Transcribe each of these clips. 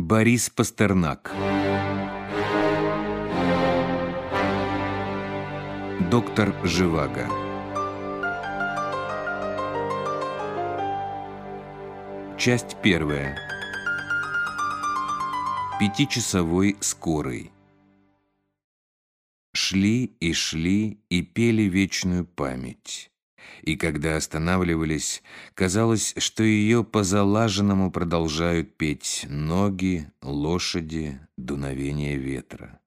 Борис Пастернак. Доктор Живаго. Часть первая. Пятичасовой скорый Шли и шли и пели вечную память. И когда останавливались, казалось, что ее по залаженному продолжают петь ноги, лошади, дуновение ветра.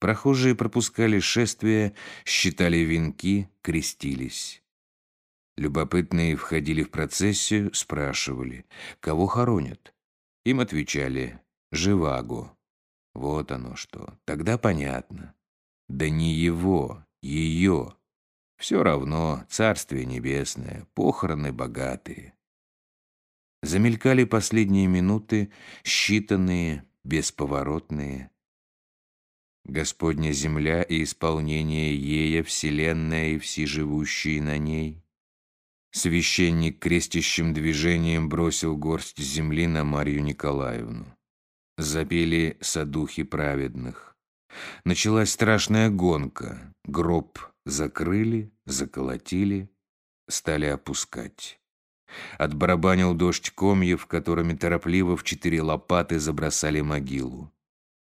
Прохожие пропускали шествие, считали венки, крестились. Любопытные входили в процессию, спрашивали, кого хоронят. Им отвечали «Живаго». Вот оно что. Тогда понятно. Да не его, ее. Все равно царствие небесное, похороны богатые. Замелькали последние минуты, считанные, бесповоротные. Господня земля и исполнение ея, вселенная и все живущие на ней. Священник крестящим движением бросил горсть земли на Марью Николаевну. Запели садухи праведных. Началась страшная гонка. Гроб закрыли, заколотили, стали опускать. Отбарабанил дождь комьев, которыми торопливо в четыре лопаты забросали могилу.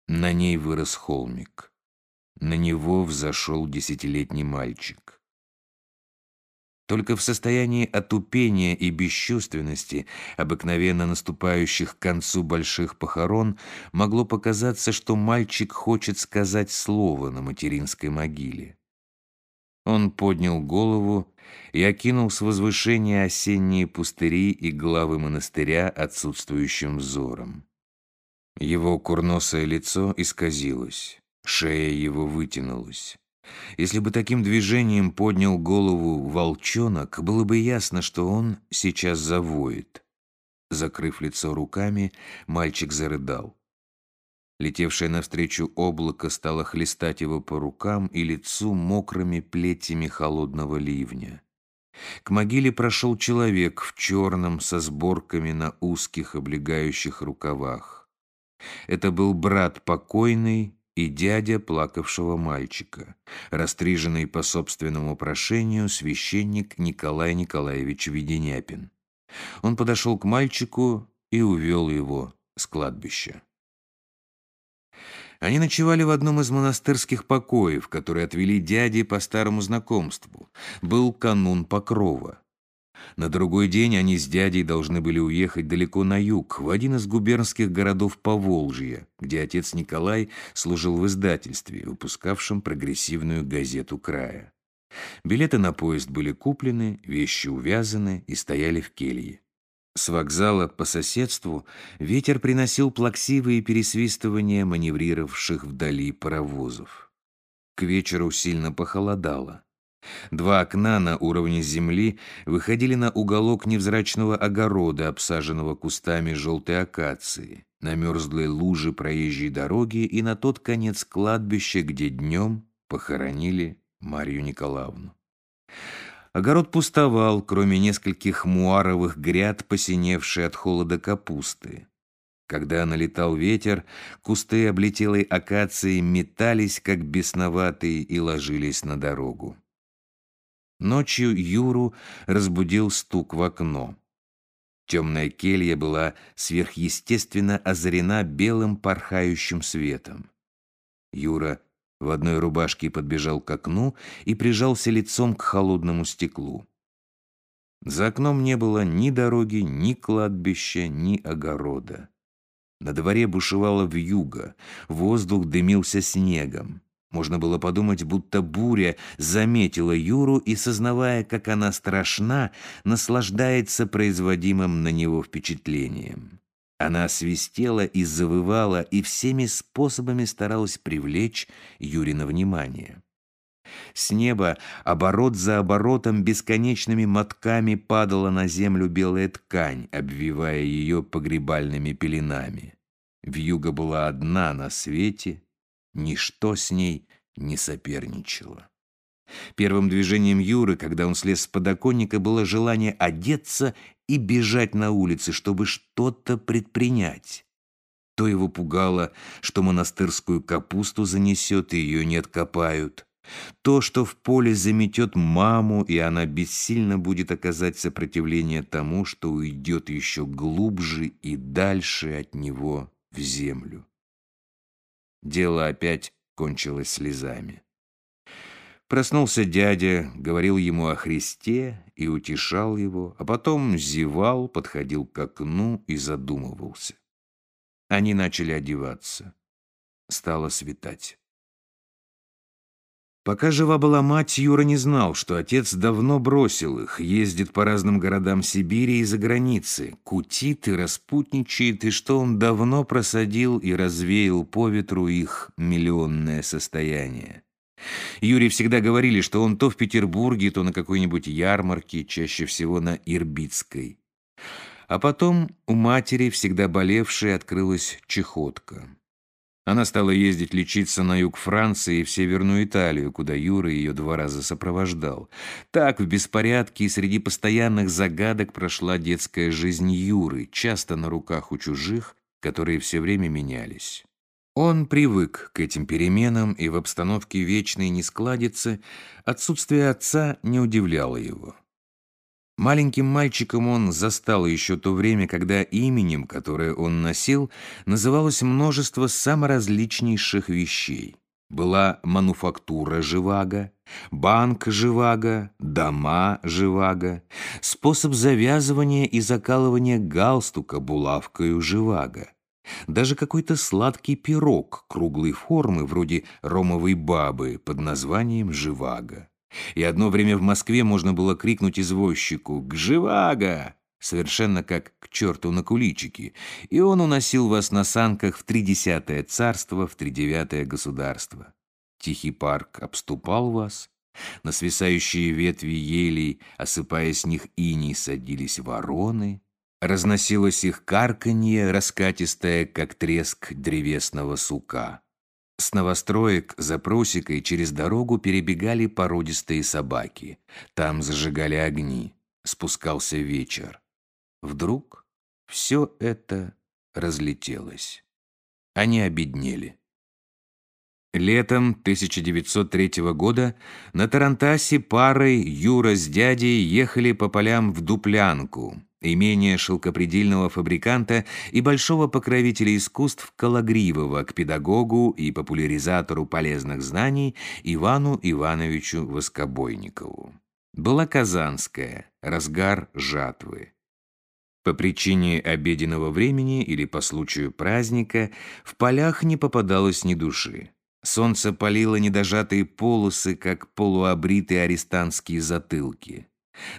На ней вырос холмик. На него взошел десятилетний мальчик. Только в состоянии отупения и бесчувственности, обыкновенно наступающих к концу больших похорон, могло показаться, что мальчик хочет сказать слово на материнской могиле. Он поднял голову и окинул с возвышения осенние пустыри и главы монастыря отсутствующим взором. Его курносое лицо исказилось, шея его вытянулась. Если бы таким движением поднял голову волчонок, было бы ясно, что он сейчас завоет. Закрыв лицо руками, мальчик зарыдал. Летевшее навстречу облако стало хлестать его по рукам и лицу мокрыми плетями холодного ливня. К могиле прошел человек в черном со сборками на узких облегающих рукавах. Это был брат покойный и дядя плакавшего мальчика, растриженный по собственному прошению священник Николай Николаевич Веденяпин. Он подошел к мальчику и увел его с кладбища. Они ночевали в одном из монастырских покоев, которые отвели дяди по старому знакомству. Был канун Покрова. На другой день они с дядей должны были уехать далеко на юг, в один из губернских городов Поволжья, где отец Николай служил в издательстве, выпускавшем прогрессивную газету края. Билеты на поезд были куплены, вещи увязаны и стояли в келье. С вокзала по соседству ветер приносил плаксивые пересвистывания маневрировавших вдали паровозов. К вечеру сильно похолодало. Два окна на уровне земли выходили на уголок невзрачного огорода, обсаженного кустами желтой акации, на мерзлые лужи проезжей дороги и на тот конец кладбища, где днем похоронили Марию Николаевну. Огород пустовал, кроме нескольких муаровых гряд, посиневшей от холода капусты. Когда налетал ветер, кусты облетелой акации метались, как бесноватые, и ложились на дорогу. Ночью Юру разбудил стук в окно. Темная келья была сверхъестественно озарена белым порхающим светом. Юра в одной рубашке подбежал к окну и прижался лицом к холодному стеклу. За окном не было ни дороги, ни кладбища, ни огорода. На дворе бушевало вьюга, воздух дымился снегом. Можно было подумать, будто буря заметила Юру и, сознавая, как она страшна, наслаждается производимым на него впечатлением. Она свистела и завывала, и всеми способами старалась привлечь Юрина внимание. С неба оборот за оборотом бесконечными мотками падала на землю белая ткань, обвивая ее погребальными пеленами. Вьюга была одна на свете, ничто с ней не соперничало. Первым движением Юры, когда он слез с подоконника, было желание одеться и бежать на улице, чтобы что-то предпринять. То его пугало, что монастырскую капусту занесет и ее не откопают. То, что в поле заметет маму, и она бессильно будет оказать сопротивление тому, что уйдет еще глубже и дальше от него в землю. Дело опять кончилось слезами. Проснулся дядя, говорил ему о Христе и утешал его, а потом зевал, подходил к окну и задумывался. Они начали одеваться. Стало светать. Пока жива была мать, Юра не знал, что отец давно бросил их, ездит по разным городам Сибири и за границы, кутит и распутничает, и что он давно просадил и развеял по ветру их миллионное состояние. Юре всегда говорили, что он то в Петербурге, то на какой-нибудь ярмарке, чаще всего на Ирбитской. А потом у матери, всегда болевшей, открылась чехотка. Она стала ездить лечиться на юг Франции и в Северную Италию, куда Юра ее два раза сопровождал. Так, в беспорядке и среди постоянных загадок прошла детская жизнь Юры, часто на руках у чужих, которые все время менялись. Он привык к этим переменам, и в обстановке вечной нескладицы отсутствие отца не удивляло его. Маленьким мальчиком он застал еще то время, когда именем, которое он носил, называлось множество саморазличнейших вещей. Была мануфактура Живаго, банк Живаго, дома Живаго, способ завязывания и закалывания галстука булавкою Живаго. Даже какой-то сладкий пирог круглой формы, вроде ромовой бабы, под названием «Живаго». И одно время в Москве можно было крикнуть извозчику «К Живаго!» совершенно как к черту на куличики, и он уносил вас на санках в тридесятое царство, в тридевятое государство. Тихий парк обступал вас, на свисающие ветви елей, осыпая с них иней, садились вороны, Разносилось их карканье, раскатистое, как треск древесного сука. С новостроек за просекой через дорогу перебегали породистые собаки. Там зажигали огни. Спускался вечер. Вдруг все это разлетелось. Они обеднели. Летом 1903 года на Тарантасе парой Юра с дядей ехали по полям в Дуплянку, имение шелкопредельного фабриканта и большого покровителя искусств Калагривого к педагогу и популяризатору полезных знаний Ивану Ивановичу Воскобойникову. Была Казанская, разгар жатвы. По причине обеденного времени или по случаю праздника в полях не попадалось ни души. Солнце палило недожатые полосы, как полуобритые арестантские затылки.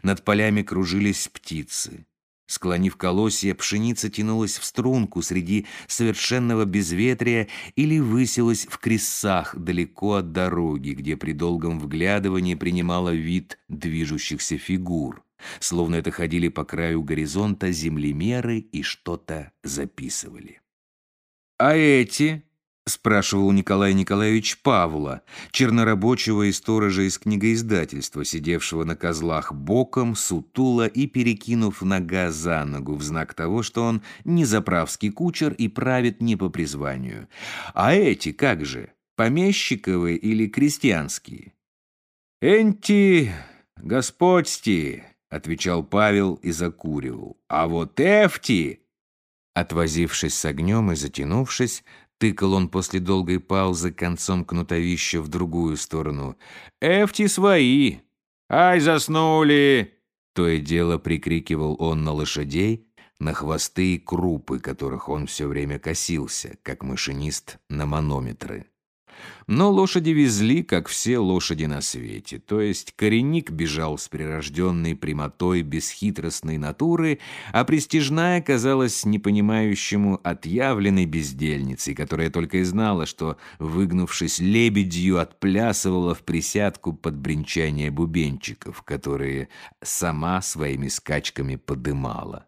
Над полями кружились птицы. Склонив колосья, пшеница тянулась в струнку среди совершенного безветрия или высилась в кресах далеко от дороги, где при долгом вглядывании принимала вид движущихся фигур, словно это ходили по краю горизонта землемеры и что-то записывали. «А эти?» — спрашивал Николай Николаевич Павла, чернорабочего и сторожа из книгоиздательства, сидевшего на козлах боком, сутула и перекинув нога за ногу в знак того, что он не заправский кучер и правит не по призванию. «А эти как же, помещиковые или крестьянские?» «Энти, господьти», — отвечал Павел и закуривал. «А вот эфти...» Отвозившись с огнем и затянувшись, Тыкал он после долгой паузы концом кнутовища в другую сторону. «Эфти свои! Ай, заснули!» То и дело прикрикивал он на лошадей, на хвосты и крупы, которых он все время косился, как машинист на манометры. Но лошади везли, как все лошади на свете, то есть коренник бежал с прирожденной прямотой бесхитростной натуры, а престижная казалась непонимающему отъявленной бездельницей, которая только и знала, что, выгнувшись лебедью, отплясывала в присядку под бренчание бубенчиков, которые сама своими скачками подымала.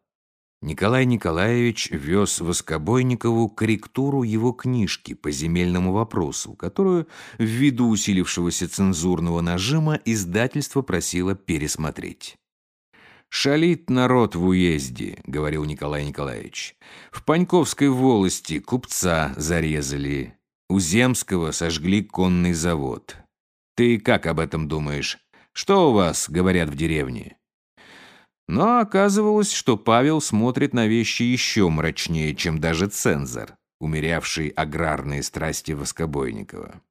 Николай Николаевич вез Воскобойникову корректуру его книжки по земельному вопросу, которую, ввиду усилившегося цензурного нажима, издательство просило пересмотреть. «Шалит народ в уезде», — говорил Николай Николаевич. «В Паньковской волости купца зарезали, у Земского сожгли конный завод. Ты как об этом думаешь? Что у вас говорят в деревне?» Но оказывалось, что Павел смотрит на вещи еще мрачнее, чем даже цензор, умерявший аграрные страсти Воскобойникова.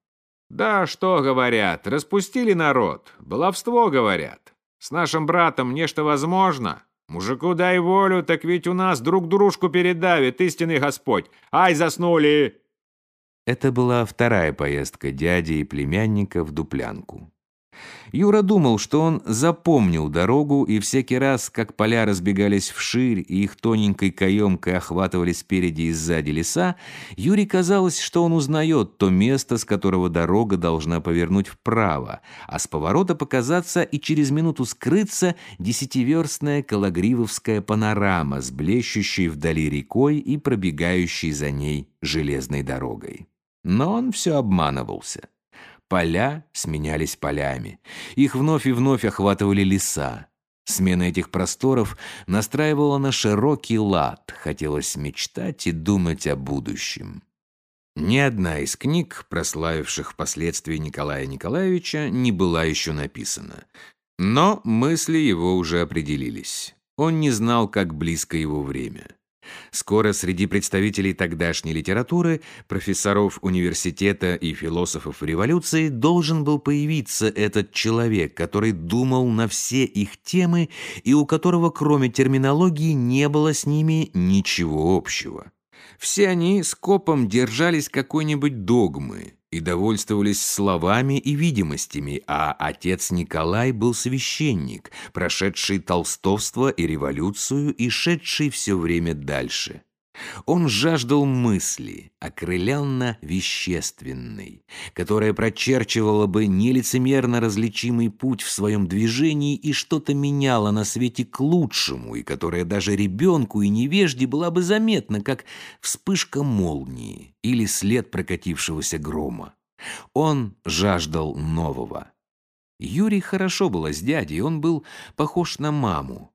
«Да что говорят, распустили народ, баловство говорят. С нашим братом нечто возможно. Мужику дай волю, так ведь у нас друг дружку передавит истинный Господь. Ай, заснули!» Это была вторая поездка дяди и племянника в Дуплянку. Юра думал, что он запомнил дорогу, и всякий раз, как поля разбегались вширь и их тоненькой каемкой охватывали спереди и сзади леса, Юре казалось, что он узнает то место, с которого дорога должна повернуть вправо, а с поворота показаться и через минуту скрыться десятиверстная калагривовская панорама с блещущей вдали рекой и пробегающей за ней железной дорогой. Но он все обманывался. Поля сменялись полями. Их вновь и вновь охватывали леса. Смена этих просторов настраивала на широкий лад. Хотелось мечтать и думать о будущем. Ни одна из книг, прославивших впоследствии Николая Николаевича, не была еще написана. Но мысли его уже определились. Он не знал, как близко его время. Скоро среди представителей тогдашней литературы, профессоров университета и философов революции должен был появиться этот человек, который думал на все их темы и у которого кроме терминологии не было с ними ничего общего. Все они скопом держались какой-нибудь догмы, и довольствовались словами и видимостями, а отец Николай был священник, прошедший толстовство и революцию и шедший все время дальше. Он жаждал мысли, окрылянно-вещественной, которая прочерчивала бы нелицемерно различимый путь в своем движении и что-то меняла на свете к лучшему, и которая даже ребенку и невежде была бы заметна, как вспышка молнии или след прокатившегося грома. Он жаждал нового. Юрий хорошо было с дядей, он был похож на маму,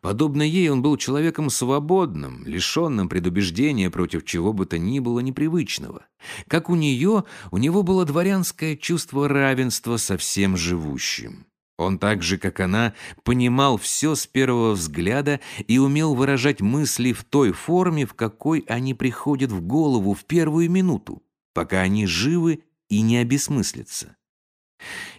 Подобно ей он был человеком свободным, лишенным предубеждения против чего бы то ни было непривычного. Как у нее, у него было дворянское чувство равенства со всем живущим. Он так же, как она, понимал все с первого взгляда и умел выражать мысли в той форме, в какой они приходят в голову в первую минуту, пока они живы и не обесмыслятся.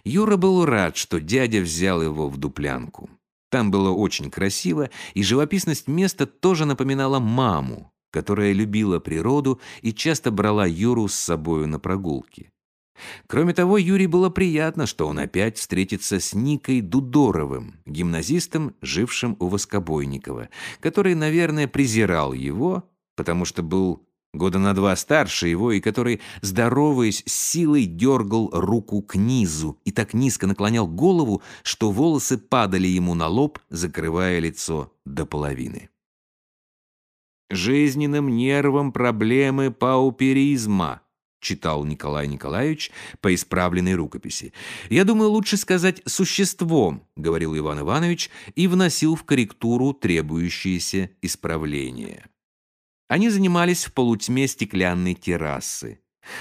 Юра был рад, что дядя взял его в дуплянку. Там было очень красиво, и живописность места тоже напоминала маму, которая любила природу и часто брала Юру с собою на прогулки. Кроме того, Юре было приятно, что он опять встретится с Никой Дудоровым, гимназистом, жившим у Воскобойникова, который, наверное, презирал его, потому что был года на два старше его, и который, здороваясь, с силой дергал руку к низу и так низко наклонял голову, что волосы падали ему на лоб, закрывая лицо до половины. «Жизненным нервом проблемы пауперизма», читал Николай Николаевич по исправленной рукописи. «Я думаю, лучше сказать «существом», — говорил Иван Иванович и вносил в корректуру требующиеся исправления. Они занимались в полутьме стеклянной террасы.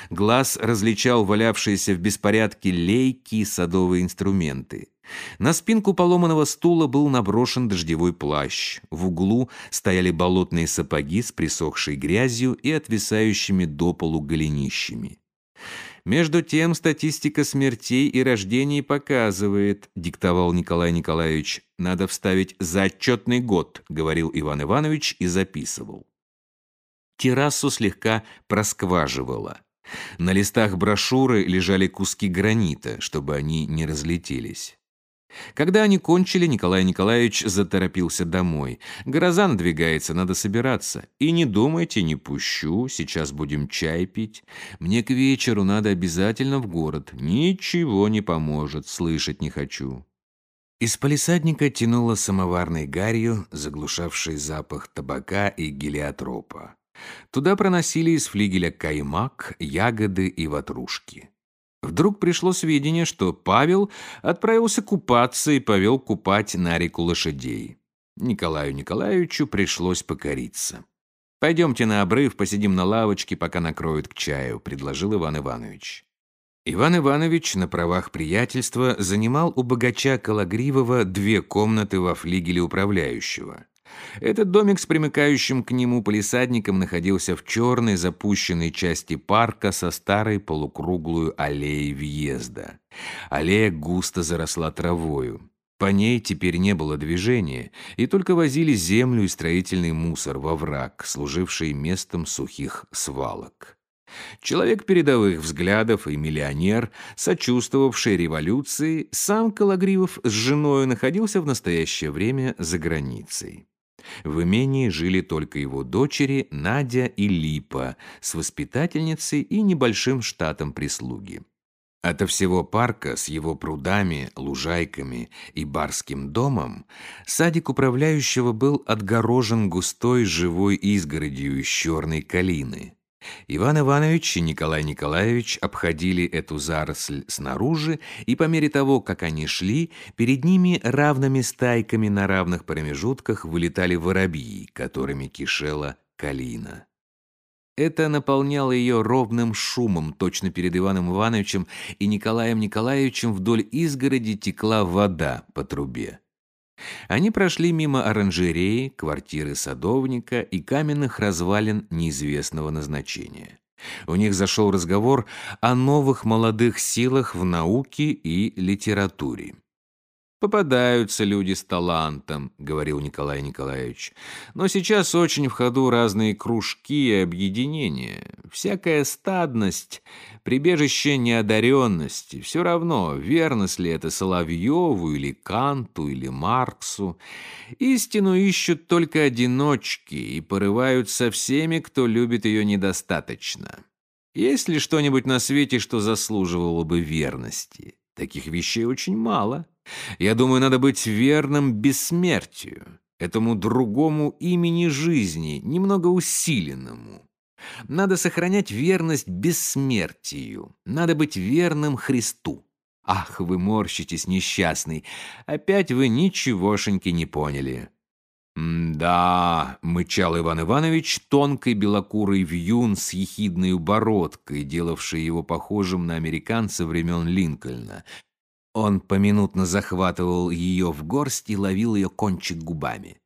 Глаз различал валявшиеся в беспорядке лейки и садовые инструменты. На спинку поломанного стула был наброшен дождевой плащ. В углу стояли болотные сапоги с присохшей грязью и отвисающими до полу голенищами. «Между тем статистика смертей и рождений показывает», — диктовал Николай Николаевич. «Надо вставить за отчетный год», — говорил Иван Иванович и записывал террасу слегка проскваживало. На листах брошюры лежали куски гранита, чтобы они не разлетелись. Когда они кончили, Николай Николаевич заторопился домой. «Гроза надвигается, надо собираться. И не думайте, не пущу, сейчас будем чай пить. Мне к вечеру надо обязательно в город. Ничего не поможет, слышать не хочу». Из палисадника тянуло самоварной гарью, заглушавшей запах табака и гелиотропа. Туда проносили из флигеля каймак, ягоды и ватрушки. Вдруг пришло сведения, что Павел отправился купаться и повел купать на реку лошадей. Николаю Николаевичу пришлось покориться. «Пойдемте на обрыв, посидим на лавочке, пока накроют к чаю», — предложил Иван Иванович. Иван Иванович на правах приятельства занимал у богача Калагривого две комнаты во флигеле управляющего. Этот домик с примыкающим к нему полисадником находился в черной запущенной части парка со старой полукруглую аллеей въезда. Аллея густо заросла травою. По ней теперь не было движения, и только возили землю и строительный мусор во враг, служивший местом сухих свалок. Человек передовых взглядов и миллионер, сочувствовавший революции, сам Калагривов с женой находился в настоящее время за границей. В имении жили только его дочери Надя и Липа с воспитательницей и небольшим штатом прислуги. Ото всего парка с его прудами, лужайками и барским домом садик управляющего был отгорожен густой живой изгородью из черной калины. Иван Иванович и Николай Николаевич обходили эту заросль снаружи, и по мере того, как они шли, перед ними равными стайками на равных промежутках вылетали воробьи, которыми кишела калина. Это наполняло ее ровным шумом, точно перед Иваном Ивановичем и Николаем Николаевичем вдоль изгороди текла вода по трубе. Они прошли мимо оранжереи, квартиры садовника и каменных развалин неизвестного назначения. У них зашел разговор о новых молодых силах в науке и литературе. «Попадаются люди с талантом», — говорил Николай Николаевич. «Но сейчас очень в ходу разные кружки и объединения. Всякая стадность, прибежище неодаренности. Все равно, верность ли это Соловьеву или Канту или Марксу. Истину ищут только одиночки и порывают со всеми, кто любит ее недостаточно. Есть ли что-нибудь на свете, что заслуживало бы верности? Таких вещей очень мало». Я думаю, надо быть верным бессмертию, этому другому имени жизни, немного усиленному. Надо сохранять верность бессмертию, надо быть верным Христу. Ах, вы морщитесь, несчастный, опять вы ничегошеньки не поняли. «Да», — мычал Иван Иванович, тонкой белокурый вьюн с ехидной бородкой, делавший его похожим на американца времен Линкольна. Он поминутно захватывал ее в горсть и ловил ее кончик губами.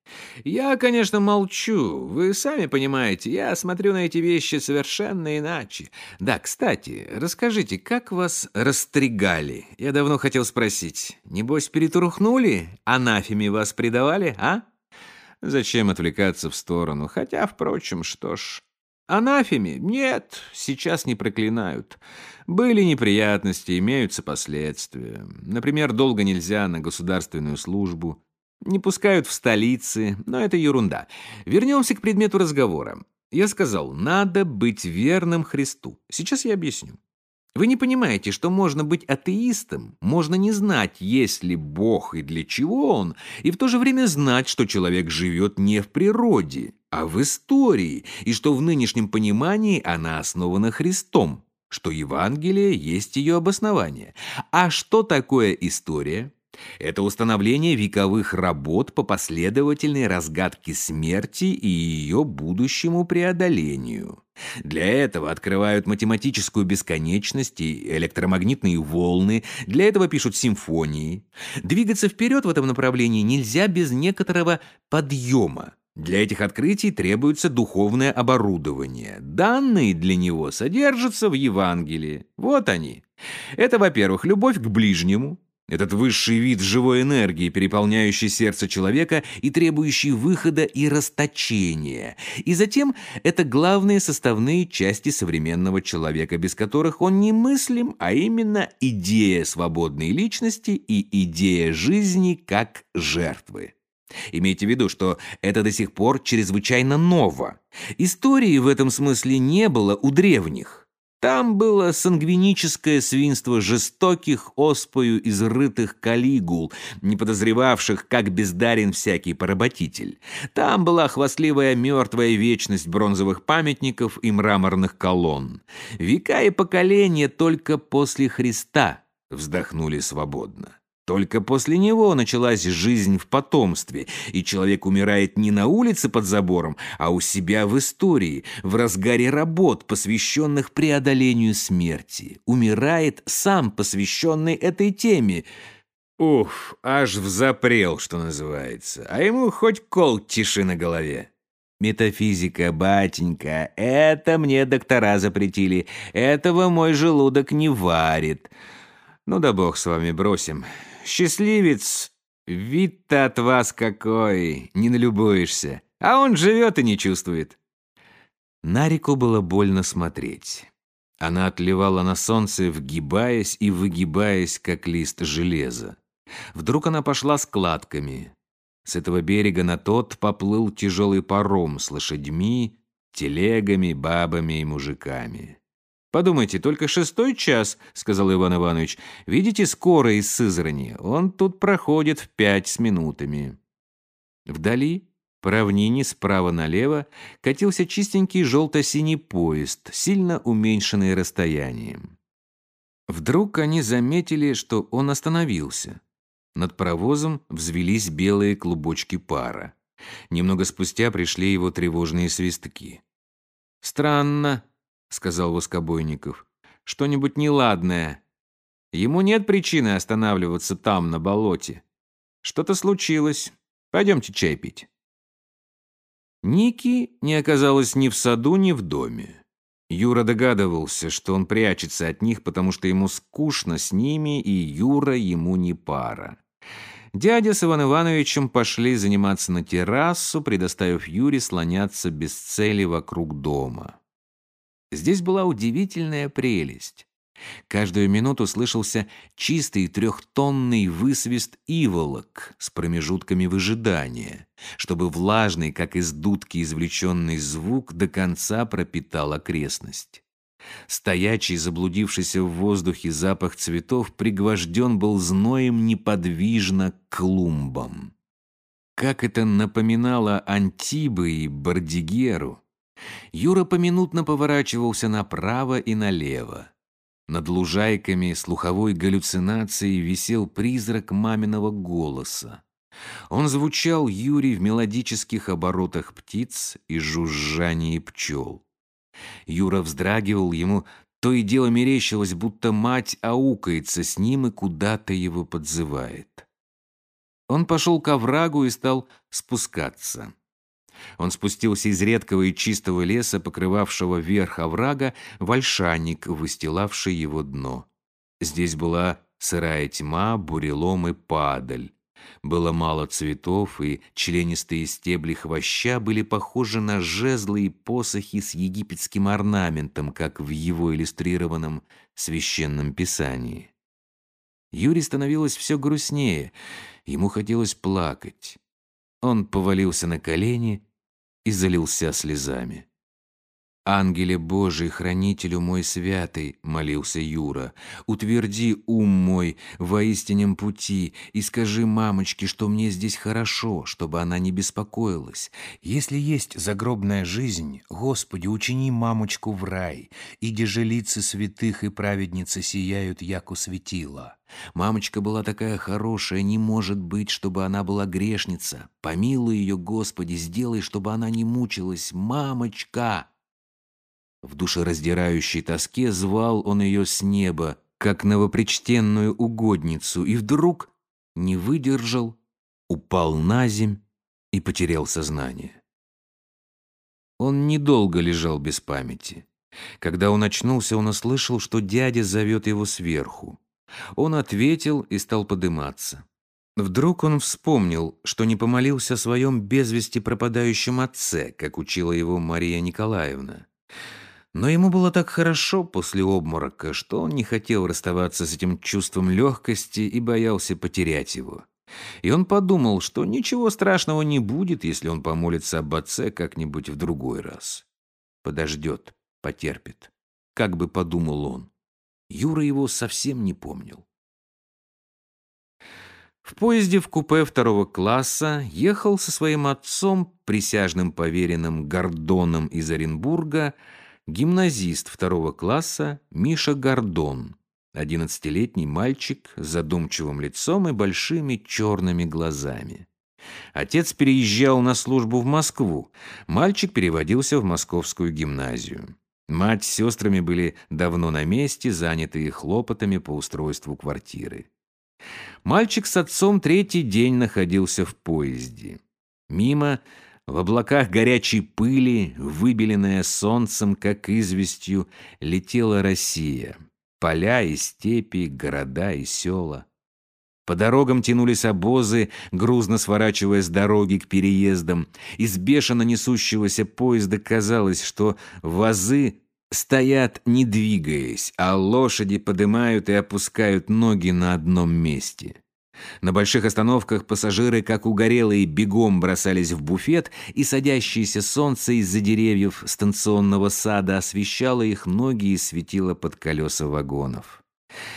«Я, конечно, молчу. Вы сами понимаете, я смотрю на эти вещи совершенно иначе. Да, кстати, расскажите, как вас растригали? Я давно хотел спросить. Небось, перетрухнули? Анафеме вас предавали, а?» Зачем отвлекаться в сторону? Хотя, впрочем, что ж... Анафеме? Нет, сейчас не проклинают. Были неприятности, имеются последствия. Например, долго нельзя на государственную службу. Не пускают в столице, но это ерунда. Вернемся к предмету разговора. Я сказал, надо быть верным Христу. Сейчас я объясню. Вы не понимаете, что можно быть атеистом, можно не знать, есть ли Бог и для чего Он, и в то же время знать, что человек живет не в природе, а в истории, и что в нынешнем понимании она основана Христом, что Евангелие есть ее обоснование. А что такое история? Это установление вековых работ по последовательной разгадке смерти и ее будущему преодолению. Для этого открывают математическую бесконечность и электромагнитные волны, для этого пишут симфонии. Двигаться вперед в этом направлении нельзя без некоторого подъема. Для этих открытий требуется духовное оборудование. Данные для него содержатся в Евангелии. Вот они. Это, во-первых, любовь к ближнему, этот высший вид живой энергии, переполняющий сердце человека и требующий выхода и расточения. И затем это главные составные части современного человека, без которых он не мыслим, а именно идея свободной личности и идея жизни как жертвы. Имейте в виду, что это до сих пор чрезвычайно ново. Истории в этом смысле не было у древних. Там было сангвиническое свинство жестоких, оспою изрытых калигул, не подозревавших, как бездарен всякий поработитель. Там была хвастливая мертвая вечность бронзовых памятников и мраморных колонн. Века и поколения только после Христа вздохнули свободно. Только после него началась жизнь в потомстве, и человек умирает не на улице под забором, а у себя в истории, в разгаре работ, посвященных преодолению смерти. Умирает сам посвященный этой теме. Уф, аж взапрел, что называется, а ему хоть кол тиши на голове. «Метафизика, батенька, это мне доктора запретили, этого мой желудок не варит». Ну да бог с вами, бросим. Счастливец, вид-то от вас какой, не налюбуешься. А он живет и не чувствует. На реку было больно смотреть. Она отливала на солнце, вгибаясь и выгибаясь, как лист железа. Вдруг она пошла складками. С этого берега на тот поплыл тяжелый паром с лошадьми, телегами, бабами и мужиками. «Подумайте, только шестой час», — сказал Иван Иванович. «Видите, скоро из Сызрани. Он тут проходит в пять с минутами». Вдали, по равнине справа налево, катился чистенький желто-синий поезд, сильно уменьшенный расстоянием. Вдруг они заметили, что он остановился. Над паровозом взвелись белые клубочки пара. Немного спустя пришли его тревожные свистки. «Странно», — сказал Воскобойников. «Что-нибудь неладное. Ему нет причины останавливаться там, на болоте. Что-то случилось. Пойдемте чай пить». Ники не оказалось ни в саду, ни в доме. Юра догадывался, что он прячется от них, потому что ему скучно с ними, и Юра ему не пара. Дядя с Иван Ивановичем пошли заниматься на террасу, предоставив Юре слоняться без цели вокруг дома. Здесь была удивительная прелесть. Каждую минуту слышался чистый трехтонный высвист иволок с промежутками выжидания, чтобы влажный, как из дудки извлеченный звук, до конца пропитал окрестность. Стоячий, заблудившийся в воздухе запах цветов пригвожден был зноем неподвижно к клумбам. Как это напоминало Антибы и Бардигеру, Юра поминутно поворачивался направо и налево. Над лужайками слуховой галлюцинацией висел призрак маминого голоса. Он звучал Юре в мелодических оборотах птиц и жужжании пчел. Юра вздрагивал, ему то и дело мерещилось, будто мать аукается с ним и куда-то его подзывает. Он пошел к оврагу и стал спускаться. Он спустился из редкого и чистого леса, покрывавшего верх оврага, в выстилавший его дно. Здесь была сырая тьма, бурелом и падаль. Было мало цветов, и членистые стебли хвоща были похожи на жезлы и посохи с египетским орнаментом, как в его иллюстрированном священном писании. Юре становилось все грустнее, ему хотелось плакать. Он повалился на колени и залился слезами. «Ангеле Божий, хранителю мой святый», — молился Юра, «утверди ум мой во истинном пути и скажи мамочке, что мне здесь хорошо, чтобы она не беспокоилась. Если есть загробная жизнь, Господи, учини мамочку в рай, и же лица святых и праведницы сияют, яку светила. Мамочка была такая хорошая, не может быть, чтобы она была грешница. Помилуй ее, Господи, сделай, чтобы она не мучилась. Мамочка!» В душераздирающей тоске звал он ее с неба, как новопричтенную угодницу, и вдруг не выдержал, упал на земь и потерял сознание. Он недолго лежал без памяти. Когда он очнулся, он услышал, что дядя зовет его сверху. Он ответил и стал подыматься. Вдруг он вспомнил, что не помолился о своем без вести пропадающем отце, как учила его Мария Николаевна. Но ему было так хорошо после обморока, что он не хотел расставаться с этим чувством легкости и боялся потерять его. И он подумал, что ничего страшного не будет, если он помолится об отце как-нибудь в другой раз. Подождет, потерпит. как бы подумал он. Юра его совсем не помнил. В поезде в купе второго класса ехал со своим отцом, присяжным поверенным Гордоном из Оренбурга, гимназист второго класса Миша Гордон, одиннадцатилетний мальчик с задумчивым лицом и большими черными глазами. Отец переезжал на службу в Москву, мальчик переводился в московскую гимназию. Мать с сестрами были давно на месте, занятые хлопотами по устройству квартиры. Мальчик с отцом третий день находился в поезде. Мимо, в облаках горячей пыли, выбеленная солнцем, как известью, летела Россия. Поля и степи, города и села. По дорогам тянулись обозы, грузно сворачивая с дороги к переездам. Из бешено несущегося поезда казалось, что вазы стоят, не двигаясь, а лошади поднимают и опускают ноги на одном месте. На больших остановках пассажиры, как угорелые, бегом бросались в буфет, и садящееся солнце из-за деревьев станционного сада освещало их ноги и светило под колеса вагонов.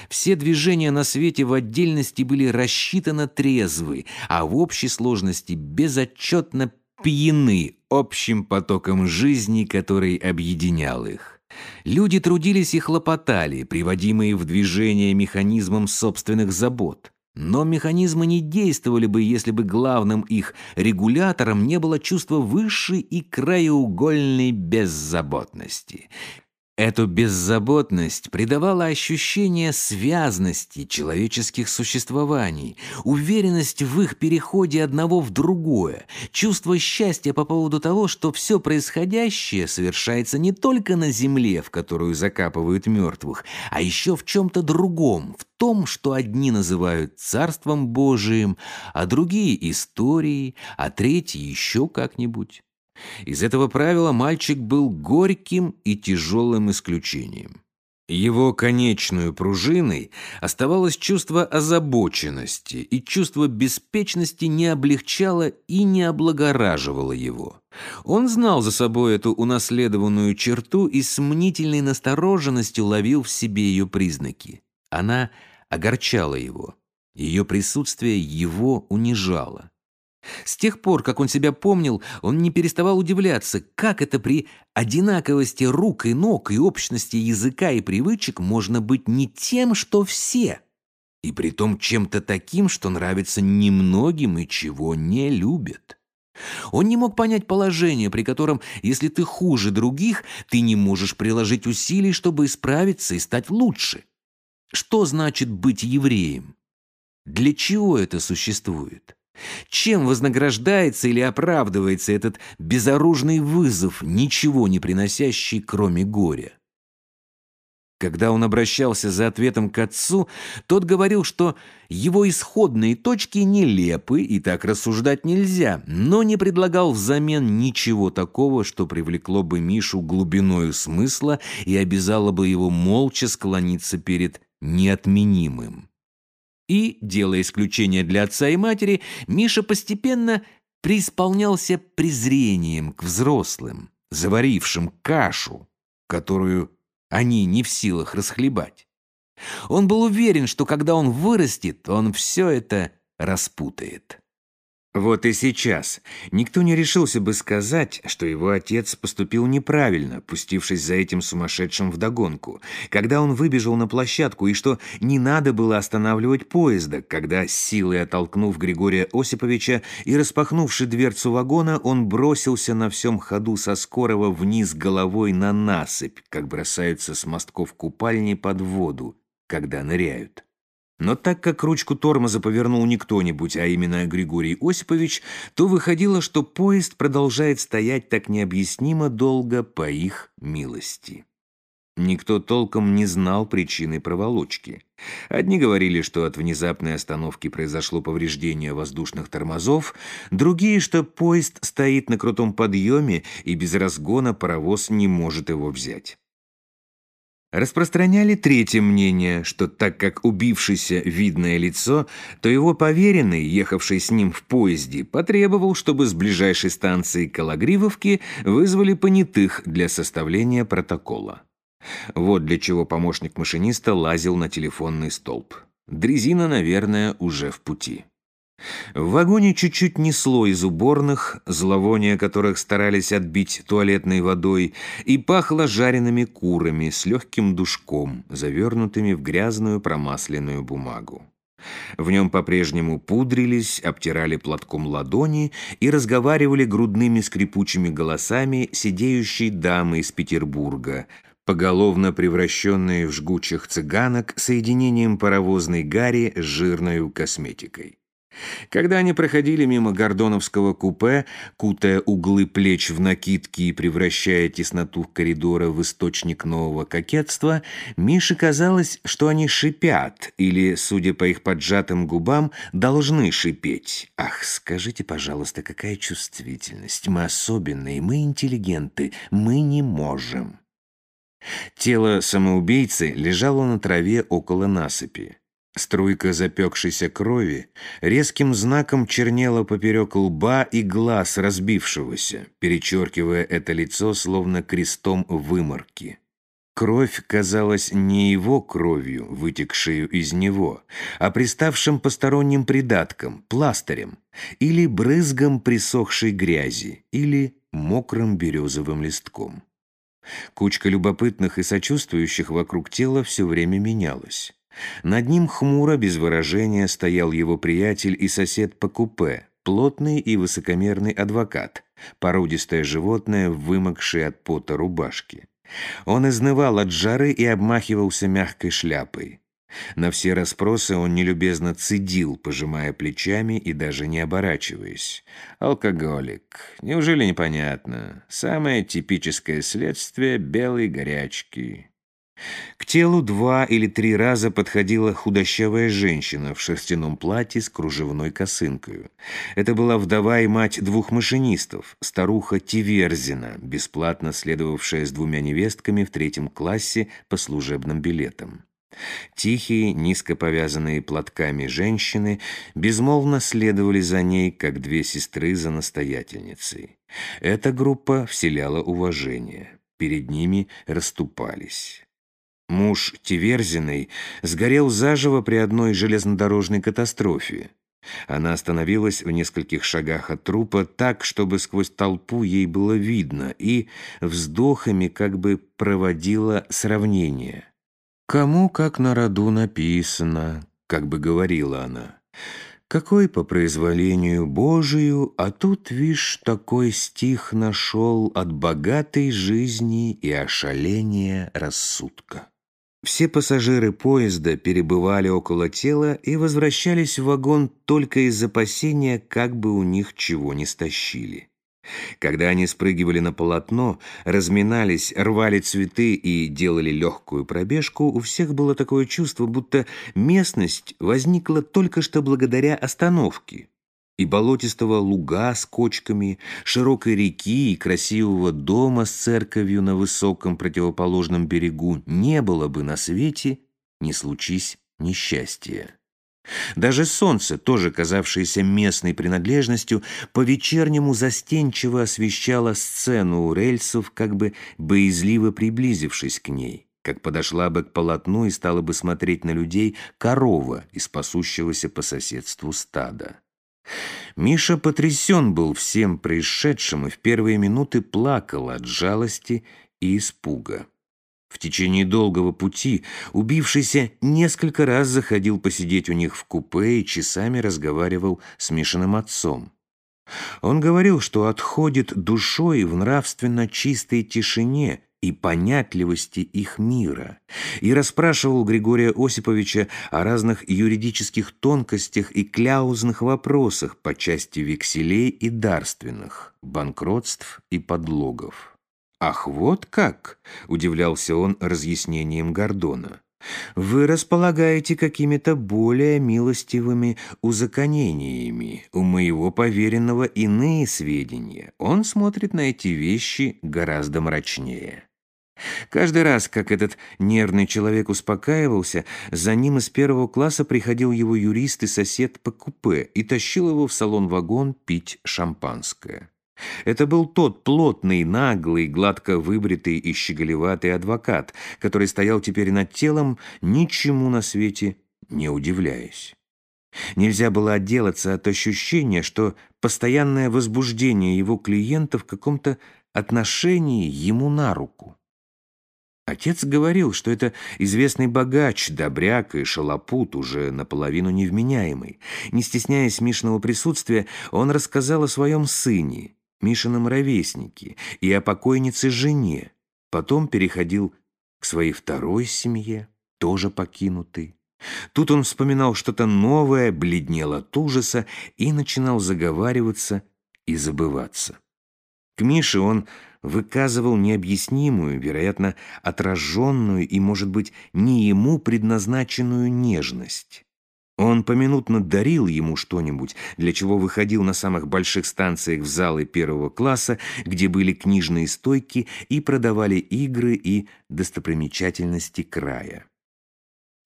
Все движения на свете в отдельности были рассчитаны трезвы, а в общей сложности безотчетно пьяны общим потоком жизни, который объединял их. Люди трудились и хлопотали, приводимые в движение механизмом собственных забот. Но механизмы не действовали бы, если бы главным их регулятором не было чувство высшей и краеугольной беззаботности. Эту беззаботность придавала ощущение связности человеческих существований, уверенность в их переходе одного в другое, чувство счастья по поводу того, что все происходящее совершается не только на земле, в которую закапывают мертвых, а еще в чем-то другом, в том, что одни называют Царством Божиим, а другие — историей, а третьи еще как-нибудь. Из этого правила мальчик был горьким и тяжелым исключением. Его конечную пружиной оставалось чувство озабоченности, и чувство беспечности не облегчало и не облагораживало его. Он знал за собой эту унаследованную черту и с мнительной настороженностью ловил в себе ее признаки. Она огорчала его. Ее присутствие его унижало. С тех пор, как он себя помнил, он не переставал удивляться, как это при одинаковости рук и ног и общности языка и привычек можно быть не тем, что все, и при том чем-то таким, что нравится немногим и чего не любят. Он не мог понять положение, при котором, если ты хуже других, ты не можешь приложить усилий, чтобы исправиться и стать лучше. Что значит быть евреем? Для чего это существует? Чем вознаграждается или оправдывается этот безоружный вызов, ничего не приносящий, кроме горя? Когда он обращался за ответом к отцу, тот говорил, что его исходные точки нелепы и так рассуждать нельзя, но не предлагал взамен ничего такого, что привлекло бы Мишу глубиною смысла и обязало бы его молча склониться перед неотменимым. И, делая исключение для отца и матери, Миша постепенно преисполнялся презрением к взрослым, заварившим кашу, которую они не в силах расхлебать. Он был уверен, что когда он вырастет, он все это распутает. Вот и сейчас никто не решился бы сказать, что его отец поступил неправильно, пустившись за этим сумасшедшим вдогонку, когда он выбежал на площадку, и что не надо было останавливать поезда, когда, силой оттолкнув Григория Осиповича и распахнувши дверцу вагона, он бросился на всем ходу со скорого вниз головой на насыпь, как бросаются с мостков купальни под воду, когда ныряют. Но так как ручку тормоза повернул не кто-нибудь, а именно Григорий Осипович, то выходило, что поезд продолжает стоять так необъяснимо долго по их милости. Никто толком не знал причины проволочки. Одни говорили, что от внезапной остановки произошло повреждение воздушных тормозов, другие, что поезд стоит на крутом подъеме и без разгона паровоз не может его взять. Распространяли третье мнение, что так как убившийся видное лицо, то его поверенный, ехавший с ним в поезде, потребовал, чтобы с ближайшей станции Калагривовки вызвали понятых для составления протокола. Вот для чего помощник машиниста лазил на телефонный столб. Дрезина, наверное, уже в пути. В вагоне чуть-чуть несло из уборных, зловония которых старались отбить туалетной водой, и пахло жареными курами с легким душком, завернутыми в грязную промасленную бумагу. В нем по-прежнему пудрились, обтирали платком ладони и разговаривали грудными скрипучими голосами сидеющие дамы из Петербурга, поголовно превращенные в жгучих цыганок соединением паровозной гари с жирной косметикой. Когда они проходили мимо гордоновского купе, кутая углы плеч в накидки и превращая тесноту коридора в источник нового кокетства, Мише казалось, что они шипят или, судя по их поджатым губам, должны шипеть. «Ах, скажите, пожалуйста, какая чувствительность! Мы особенные, мы интеллигенты, мы не можем!» Тело самоубийцы лежало на траве около насыпи. Струйка запекшейся крови резким знаком чернела поперек лба и глаз разбившегося, перечеркивая это лицо словно крестом выморки. Кровь казалась не его кровью, вытекшую из него, а приставшим посторонним придатком, пластырем, или брызгом присохшей грязи, или мокрым березовым листком. Кучка любопытных и сочувствующих вокруг тела все время менялась. Над ним хмуро, без выражения, стоял его приятель и сосед по купе, плотный и высокомерный адвокат, породистое животное, вымокшее от пота рубашки. Он изнывал от жары и обмахивался мягкой шляпой. На все расспросы он нелюбезно цедил, пожимая плечами и даже не оборачиваясь. «Алкоголик. Неужели непонятно? Самое типическое следствие белой горячки. К телу два или три раза подходила худощавая женщина в шерстяном платье с кружевной косынкой. Это была вдова и мать двух машинистов, старуха Тиверзина, бесплатно следовавшая с двумя невестками в третьем классе по служебным билетам. Тихие, низко повязанные платками женщины безмолвно следовали за ней, как две сестры за настоятельницей. Эта группа вселяла уважение. Перед ними расступались. Муж Тиверзиной сгорел заживо при одной железнодорожной катастрофе. Она остановилась в нескольких шагах от трупа так, чтобы сквозь толпу ей было видно, и вздохами как бы проводила сравнение. «Кому как на роду написано», — как бы говорила она. «Какой по произволению Божию, а тут, вишь, такой стих нашел от богатой жизни и ошаления рассудка». Все пассажиры поезда перебывали около тела и возвращались в вагон только из опасения, как бы у них чего не стащили. Когда они спрыгивали на полотно, разминались, рвали цветы и делали легкую пробежку, у всех было такое чувство, будто местность возникла только что благодаря остановке и болотистого луга с кочками, широкой реки и красивого дома с церковью на высоком противоположном берегу не было бы на свете, не случись несчастья. Даже солнце, тоже казавшееся местной принадлежностью, по-вечернему застенчиво освещало сцену у рельсов, как бы боязливо приблизившись к ней, как подошла бы к полотну и стала бы смотреть на людей корова из пасущегося по соседству стада. Миша потрясен был всем происшедшим и в первые минуты плакал от жалости и испуга. В течение долгого пути убившийся несколько раз заходил посидеть у них в купе и часами разговаривал с Мишиным отцом. Он говорил, что отходит душой в нравственно чистой тишине и понятливости их мира, и расспрашивал Григория Осиповича о разных юридических тонкостях и кляузных вопросах по части векселей и дарственных, банкротств и подлогов. «Ах, вот как!» — удивлялся он разъяснением Гордона. «Вы располагаете какими-то более милостивыми узаконениями. У моего поверенного иные сведения. Он смотрит на эти вещи гораздо мрачнее». Каждый раз, как этот нервный человек успокаивался, за ним из первого класса приходил его юрист и сосед по купе и тащил его в салон-вагон пить шампанское. Это был тот плотный, наглый, гладко выбритый и щеголеватый адвокат, который стоял теперь над телом, ничему на свете не удивляясь. Нельзя было отделаться от ощущения, что постоянное возбуждение его клиента в каком-то отношении ему на руку. Отец говорил, что это известный богач, добряк и шалопут, уже наполовину невменяемый. Не стесняясь Мишиного присутствия, он рассказал о своем сыне, Мишином ровеснике, и о покойнице жене. Потом переходил к своей второй семье, тоже покинутой. Тут он вспоминал что-то новое, бледнел от ужаса и начинал заговариваться и забываться. К Мише он выказывал необъяснимую, вероятно, отраженную и, может быть, не ему предназначенную нежность. Он поминутно дарил ему что-нибудь, для чего выходил на самых больших станциях в залы первого класса, где были книжные стойки и продавали игры и достопримечательности края.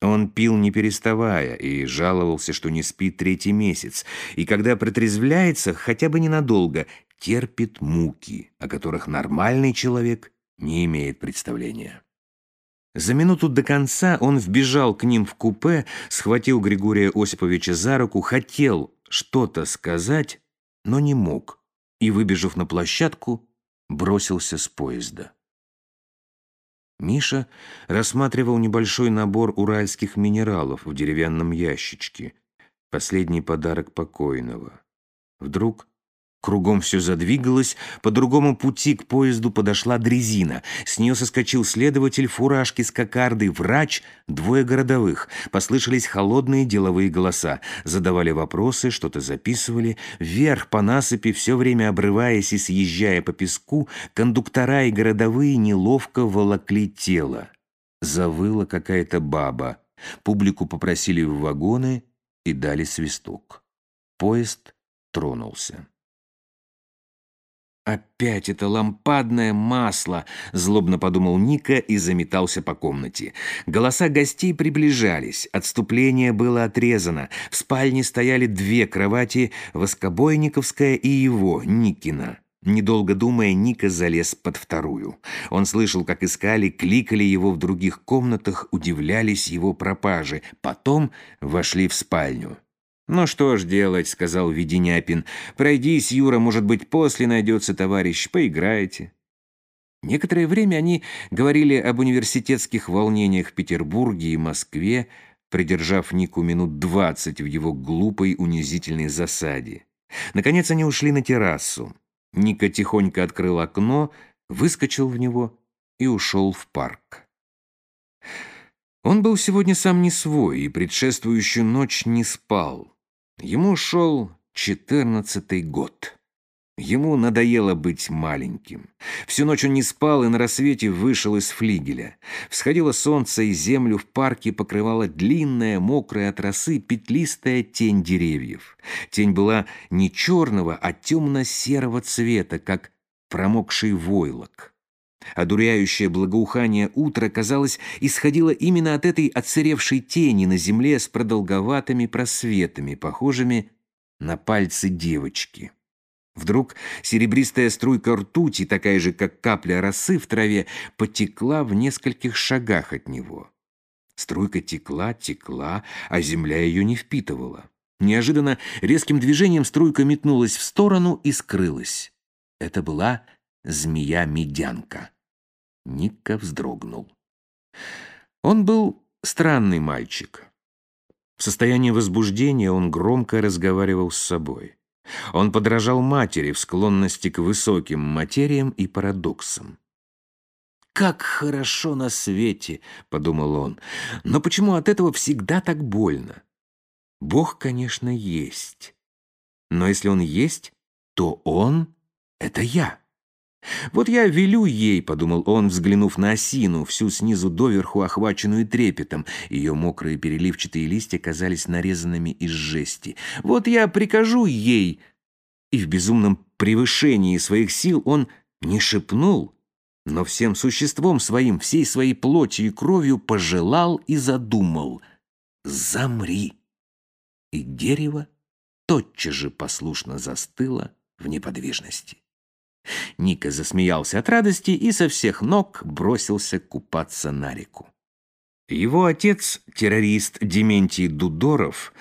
Он пил не переставая и жаловался, что не спит третий месяц, и когда протрезвляется, хотя бы ненадолго, терпит муки, о которых нормальный человек не имеет представления. За минуту до конца он вбежал к ним в купе, схватил Григория Осиповича за руку, хотел что-то сказать, но не мог, и, выбежав на площадку, бросился с поезда. Миша рассматривал небольшой набор уральских минералов в деревянном ящичке, последний подарок покойного. Вдруг Кругом все задвигалось, по другому пути к поезду подошла дрезина. С нее соскочил следователь, фуражки с кокардой, врач, двое городовых. Послышались холодные деловые голоса. Задавали вопросы, что-то записывали. Вверх по насыпи, все время обрываясь и съезжая по песку, кондуктора и городовые неловко волокли тело. Завыла какая-то баба. Публику попросили в вагоны и дали свисток. Поезд тронулся. «Опять это лампадное масло!» — злобно подумал Ника и заметался по комнате. Голоса гостей приближались, отступление было отрезано. В спальне стояли две кровати, Воскобойниковская и его, Никина. Недолго думая, Ника залез под вторую. Он слышал, как искали, кликали его в других комнатах, удивлялись его пропаже. Потом вошли в спальню. «Ну что ж делать», — сказал Веденяпин. «Пройдись, Юра, может быть, после найдется товарищ, поиграете». Некоторое время они говорили об университетских волнениях в Петербурге и Москве, придержав Нику минут двадцать в его глупой унизительной засаде. Наконец они ушли на террасу. Ника тихонько открыл окно, выскочил в него и ушел в парк. Он был сегодня сам не свой и предшествующую ночь не спал. Ему шел четырнадцатый год. Ему надоело быть маленьким. Всю ночь он не спал и на рассвете вышел из флигеля. Всходило солнце, и землю в парке покрывала длинная, мокрая от росы, петлистая тень деревьев. Тень была не черного, а темно-серого цвета, как промокший войлок. Одуряющее благоухание утра, казалось, исходило именно от этой отсыревшей тени на земле с продолговатыми просветами, похожими на пальцы девочки. Вдруг серебристая струйка ртути, такая же, как капля росы в траве, потекла в нескольких шагах от него. Струйка текла, текла, а земля ее не впитывала. Неожиданно резким движением струйка метнулась в сторону и скрылась. Это была змея-медянка. Никка вздрогнул. Он был странный мальчик. В состоянии возбуждения он громко разговаривал с собой. Он подражал матери в склонности к высоким материям и парадоксам. «Как хорошо на свете!» — подумал он. «Но почему от этого всегда так больно? Бог, конечно, есть. Но если он есть, то он — это я». «Вот я велю ей», — подумал он, взглянув на осину, всю снизу доверху охваченную трепетом. Ее мокрые переливчатые листья казались нарезанными из жести. «Вот я прикажу ей». И в безумном превышении своих сил он не шепнул, но всем существом своим, всей своей плотью и кровью пожелал и задумал «Замри!» И дерево тотчас же послушно застыло в неподвижности. Ника засмеялся от радости и со всех ног бросился купаться на реку. Его отец, террорист Дементий Дудоров,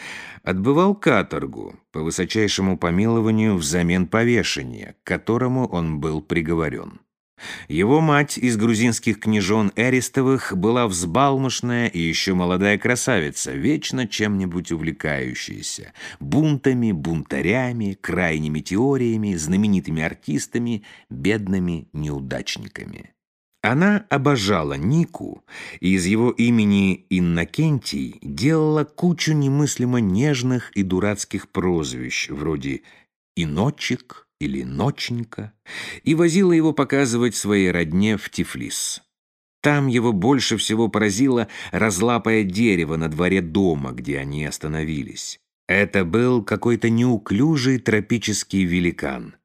отбывал каторгу по высочайшему помилованию взамен повешения, к которому он был приговорен. Его мать из грузинских княжон Эристовых была взбалмошная и еще молодая красавица, вечно чем-нибудь увлекающаяся. Бунтами, бунтарями, крайними теориями, знаменитыми артистами, бедными неудачниками. Она обожала Нику и из его имени Иннокентий делала кучу немыслимо нежных и дурацких прозвищ, вроде «иночек», или ноченька, и возила его показывать своей родне в Тифлис. Там его больше всего поразило разлапое дерево на дворе дома, где они остановились. Это был какой-то неуклюжий тропический великан.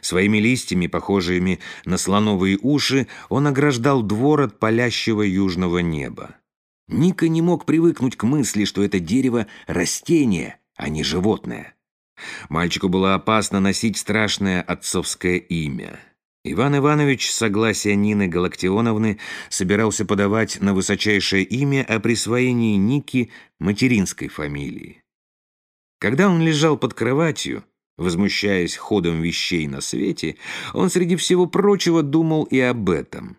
Своими листьями, похожими на слоновые уши, он ограждал двор от палящего южного неба. Ника не мог привыкнуть к мысли, что это дерево — растение, а не животное. Мальчику было опасно носить страшное отцовское имя. Иван Иванович, согласия Нины Галактионовны, собирался подавать на высочайшее имя о присвоении Ники материнской фамилии. Когда он лежал под кроватью, возмущаясь ходом вещей на свете, он среди всего прочего думал и об этом.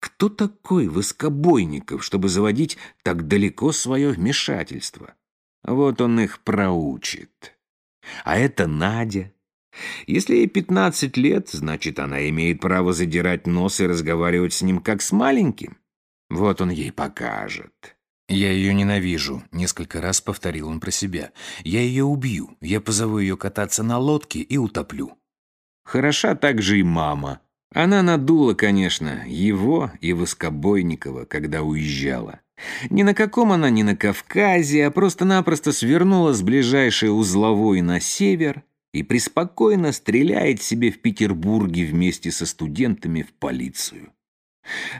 Кто такой Воскобойников, чтобы заводить так далеко свое вмешательство? Вот он их проучит. А это Надя. Если ей 15 лет, значит, она имеет право задирать нос и разговаривать с ним как с маленьким. Вот он ей покажет. «Я ее ненавижу», — несколько раз повторил он про себя. «Я ее убью. Я позову ее кататься на лодке и утоплю». Хороша также и мама. Она надула, конечно, его и Воскобойникова, когда уезжала. Ни на каком она ни на Кавказе, а просто-напросто свернула с ближайшей узловой на север и преспокойно стреляет себе в Петербурге вместе со студентами в полицию.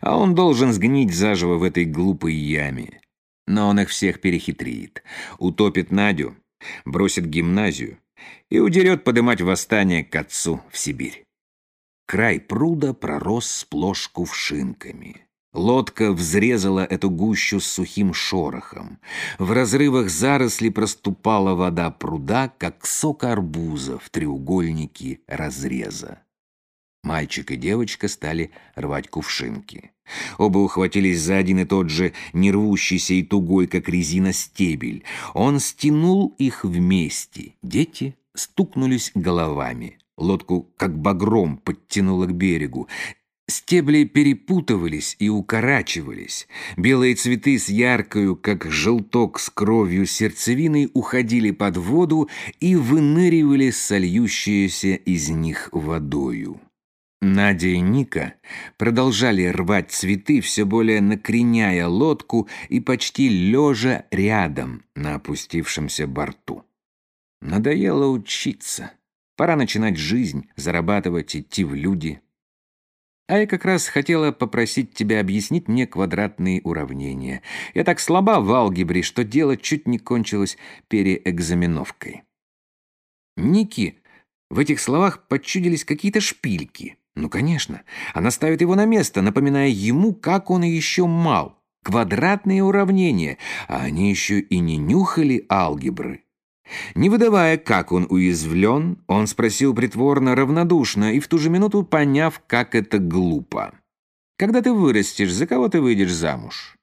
А он должен сгнить заживо в этой глупой яме. Но он их всех перехитрит, утопит Надю, бросит гимназию и удерет подымать восстание к отцу в Сибирь. Край пруда пророс сплошь кувшинками. Лодка взрезала эту гущу с сухим шорохом. В разрывах заросли проступала вода пруда, как сок арбуза в треугольнике разреза. Мальчик и девочка стали рвать кувшинки. Оба ухватились за один и тот же нервущийся и тугой, как резина, стебель. Он стянул их вместе. Дети стукнулись головами. Лодку как багром подтянуло к берегу. Стебли перепутывались и укорачивались. Белые цветы с яркою, как желток с кровью сердцевиной, уходили под воду и выныривали сольющиеся из них водою. Надя и Ника продолжали рвать цветы, все более накреняя лодку и почти лежа рядом на опустившемся борту. Надоело учиться. Пора начинать жизнь, зарабатывать, идти в люди – а я как раз хотела попросить тебя объяснить мне квадратные уравнения. Я так слаба в алгебре, что дело чуть не кончилось переэкзаменовкой. Ники, в этих словах подчудились какие-то шпильки. Ну, конечно, она ставит его на место, напоминая ему, как он еще мал. Квадратные уравнения, а они еще и не нюхали алгебры. Не выдавая, как он уязвлен, он спросил притворно равнодушно и в ту же минуту поняв, как это глупо. «Когда ты вырастешь, за кого ты выйдешь замуж?»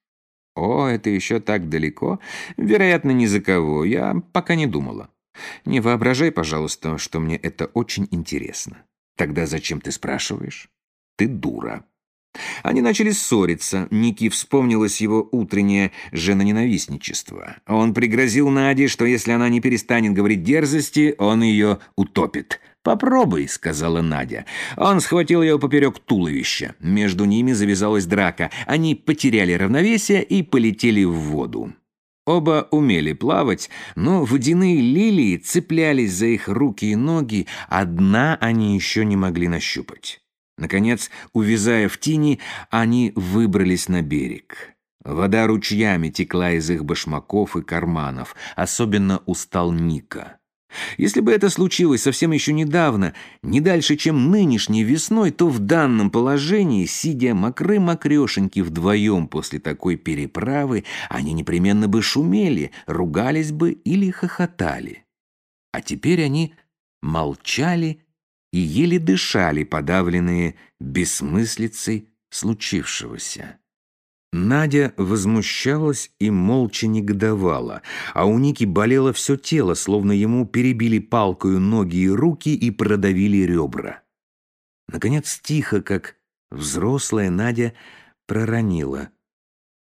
«О, это еще так далеко. Вероятно, ни за кого. Я пока не думала. Не воображай, пожалуйста, что мне это очень интересно. Тогда зачем ты спрашиваешь? Ты дура». Они начали ссориться. Ники вспомнилось его утреннее женоненавистничество. Он пригрозил Наде, что если она не перестанет говорить дерзости, он ее утопит. «Попробуй», — сказала Надя. Он схватил ее поперек туловища. Между ними завязалась драка. Они потеряли равновесие и полетели в воду. Оба умели плавать, но водяные лилии цеплялись за их руки и ноги, а дна они еще не могли нащупать. Наконец, увязая в тени, они выбрались на берег. Вода ручьями текла из их башмаков и карманов, особенно устал Ника. Если бы это случилось совсем еще недавно, не дальше, чем нынешней весной, то в данном положении, сидя мокры-мокрешеньки вдвоем после такой переправы, они непременно бы шумели, ругались бы или хохотали. А теперь они молчали и еле дышали, подавленные бессмыслицей случившегося. Надя возмущалась и молча негодовала, а у Ники болело все тело, словно ему перебили палкою ноги и руки и продавили ребра. Наконец, тихо, как взрослая Надя, проронила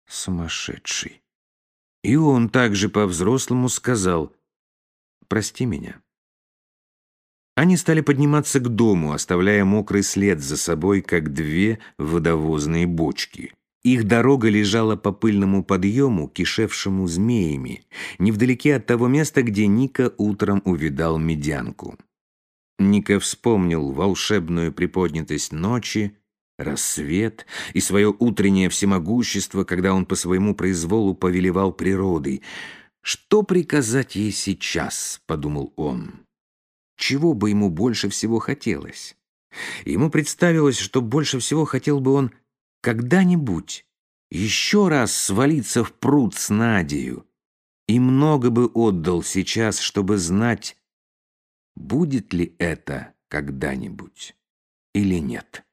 «Сумасшедший». И он также по-взрослому сказал «Прости меня». Они стали подниматься к дому, оставляя мокрый след за собой, как две водовозные бочки. Их дорога лежала по пыльному подъему, кишевшему змеями, невдалеке от того места, где Ника утром увидал медянку. Ника вспомнил волшебную приподнятость ночи, рассвет и свое утреннее всемогущество, когда он по своему произволу повелевал природой. «Что приказать ей сейчас?» — подумал он. «Чего бы ему больше всего хотелось?» Ему представилось, что больше всего хотел бы он когда-нибудь еще раз свалиться в пруд с Надею, и много бы отдал сейчас, чтобы знать, будет ли это когда-нибудь или нет.